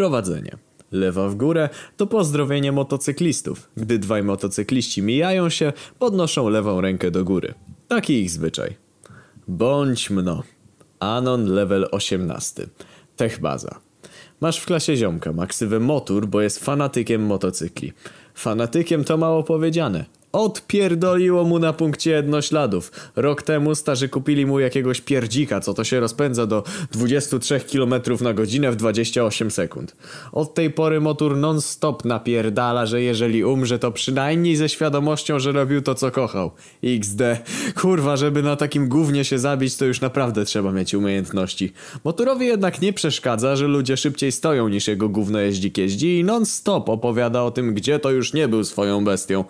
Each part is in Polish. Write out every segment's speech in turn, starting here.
Wprowadzenie. Lewa w górę to pozdrowienie motocyklistów. Gdy dwaj motocykliści mijają się, podnoszą lewą rękę do góry. Taki ich zwyczaj. Bądź mno. Anon level 18. Techbaza. Masz w klasie ziomka, ma ksywę Motur, bo jest fanatykiem motocykli. Fanatykiem to mało powiedziane. Odpierdoliło mu na punkcie jednośladów. Rok temu starzy kupili mu jakiegoś pierdzika, co to się rozpędza do 23 km na godzinę w 28 sekund. Od tej pory motor non-stop napierdala, że jeżeli umrze to przynajmniej ze świadomością, że robił to co kochał. XD. Kurwa, żeby na takim gównie się zabić to już naprawdę trzeba mieć umiejętności. Motorowi jednak nie przeszkadza, że ludzie szybciej stoją niż jego gówno jeździk jeździ i non-stop opowiada o tym, gdzie to już nie był swoją bestią.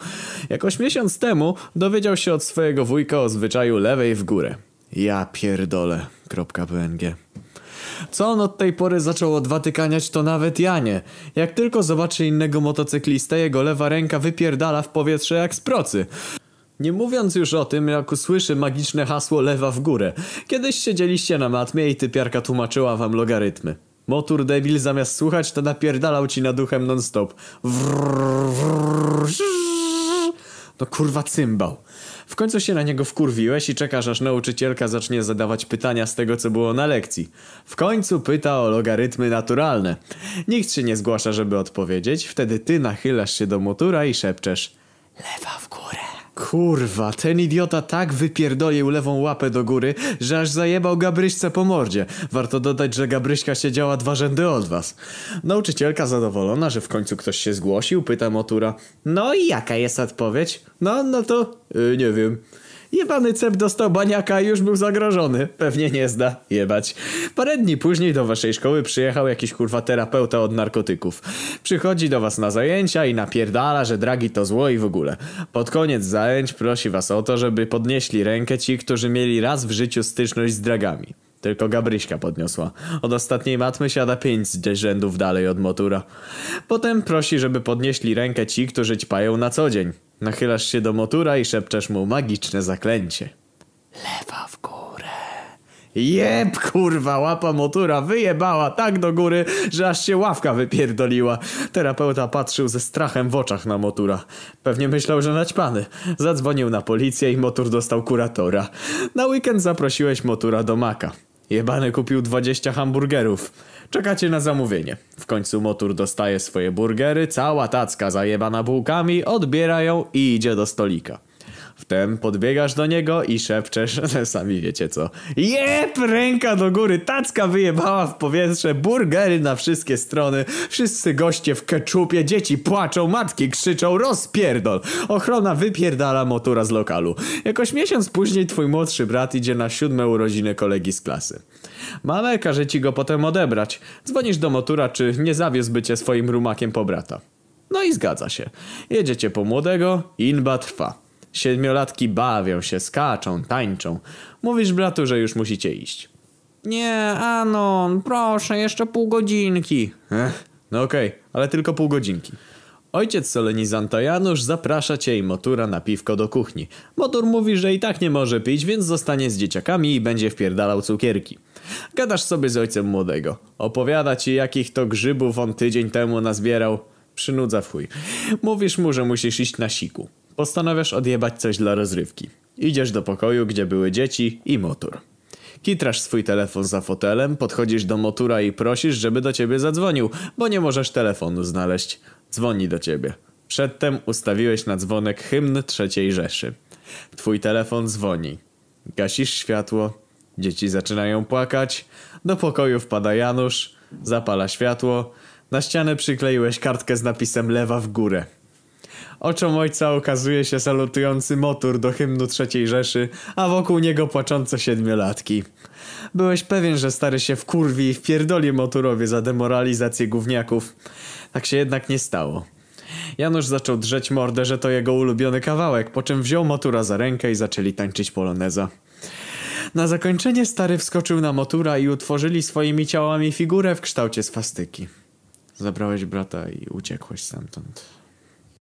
Jakoś miesiąc temu dowiedział się od swojego wujka o zwyczaju lewej w górę. Ja pierdolę. .png co on od tej pory zaczął odwatykaniać, to nawet ja nie. Jak tylko zobaczy innego motocyklistę, jego lewa ręka wypierdala w powietrze jak z procy. Nie mówiąc już o tym, jak usłyszy magiczne hasło lewa w górę. Kiedyś siedzieliście na matmie i typiarka tłumaczyła wam logarytmy. Motor debil zamiast słuchać, to napierdalał ci na duchem non-stop. Wrrr, wrrr, to kurwa cymbał. W końcu się na niego wkurwiłeś i czekasz aż nauczycielka zacznie zadawać pytania z tego co było na lekcji. W końcu pyta o logarytmy naturalne. Nikt się nie zgłasza żeby odpowiedzieć, wtedy ty nachylasz się do motura i szepczesz Lewa w górę. Kurwa, ten idiota tak wypierdolił lewą łapę do góry, że aż zajebał Gabryśce po mordzie. Warto dodać, że Gabryśka siedziała dwa rzędy od was. Nauczycielka zadowolona, że w końcu ktoś się zgłosił, pyta Motura. No i jaka jest odpowiedź? No, no to... Yy, nie wiem. Jebany cep dostał baniaka i już był zagrożony. Pewnie nie zda. Jebać. Parę dni później do waszej szkoły przyjechał jakiś kurwa terapeuta od narkotyków. Przychodzi do was na zajęcia i napierdala, że dragi to zło i w ogóle. Pod koniec zajęć prosi was o to, żeby podnieśli rękę ci, którzy mieli raz w życiu styczność z dragami. Tylko Gabryśka podniosła. Od ostatniej matmy siada pięć rzędów dalej od motura. Potem prosi, żeby podnieśli rękę ci, którzy ćpają na co dzień. Nachylasz się do motura i szepczesz mu magiczne zaklęcie. Lewa w górę. Jeb, kurwa, łapa motura wyjebała tak do góry, że aż się ławka wypierdoliła. Terapeuta patrzył ze strachem w oczach na motura. Pewnie myślał, że naćpany. Zadzwonił na policję i motur dostał kuratora. Na weekend zaprosiłeś motura do maka. Jebany kupił 20 hamburgerów. Czekacie na zamówienie. W końcu motor dostaje swoje burgery, cała tacka zajebana bułkami, odbiera ją i idzie do stolika. Wtem podbiegasz do niego i szepczesz, sami wiecie co. Jep, ręka do góry, tacka wyjebała w powietrze, burgery na wszystkie strony, wszyscy goście w keczupie, dzieci płaczą, matki krzyczą, rozpierdol. Ochrona wypierdala motura z lokalu. Jakoś miesiąc później twój młodszy brat idzie na siódme urodziny kolegi z klasy. Mama każe ci go potem odebrać. Dzwonisz do motura, czy nie zawiózłby cię swoim rumakiem po brata. No i zgadza się. Jedziecie po młodego, inba trwa. Siedmiolatki bawią się, skaczą, tańczą. Mówisz bratu, że już musicie iść. Nie, Anon, proszę, jeszcze pół godzinki. Ech, no okej, okay, ale tylko pół godzinki. Ojciec solenizanta Janusz zaprasza cię i Motura na piwko do kuchni. Motur mówi, że i tak nie może pić, więc zostanie z dzieciakami i będzie wpierdalał cukierki. Gadasz sobie z ojcem młodego. Opowiada ci, jakich to grzybów on tydzień temu nazbierał. Przynudza w chuj. Mówisz mu, że musisz iść na siku. Postanawiasz odjebać coś dla rozrywki. Idziesz do pokoju, gdzie były dzieci i motor. Kitrasz swój telefon za fotelem, podchodzisz do motura i prosisz, żeby do ciebie zadzwonił, bo nie możesz telefonu znaleźć. Dzwoni do ciebie. Przedtem ustawiłeś na dzwonek hymn trzeciej Rzeszy. Twój telefon dzwoni. Gasisz światło. Dzieci zaczynają płakać. Do pokoju wpada Janusz. Zapala światło. Na ścianę przykleiłeś kartkę z napisem lewa w górę. Oczom ojca okazuje się salutujący motor do hymnu trzeciej Rzeszy, a wokół niego płaczące siedmiolatki. Byłeś pewien, że stary się wkurwi i wpierdoli moturowie za demoralizację gówniaków. Tak się jednak nie stało. Janusz zaczął drzeć mordę, że to jego ulubiony kawałek, po czym wziął motura za rękę i zaczęli tańczyć poloneza. Na zakończenie stary wskoczył na motura i utworzyli swoimi ciałami figurę w kształcie swastyki. Zabrałeś brata i uciekłeś stamtąd.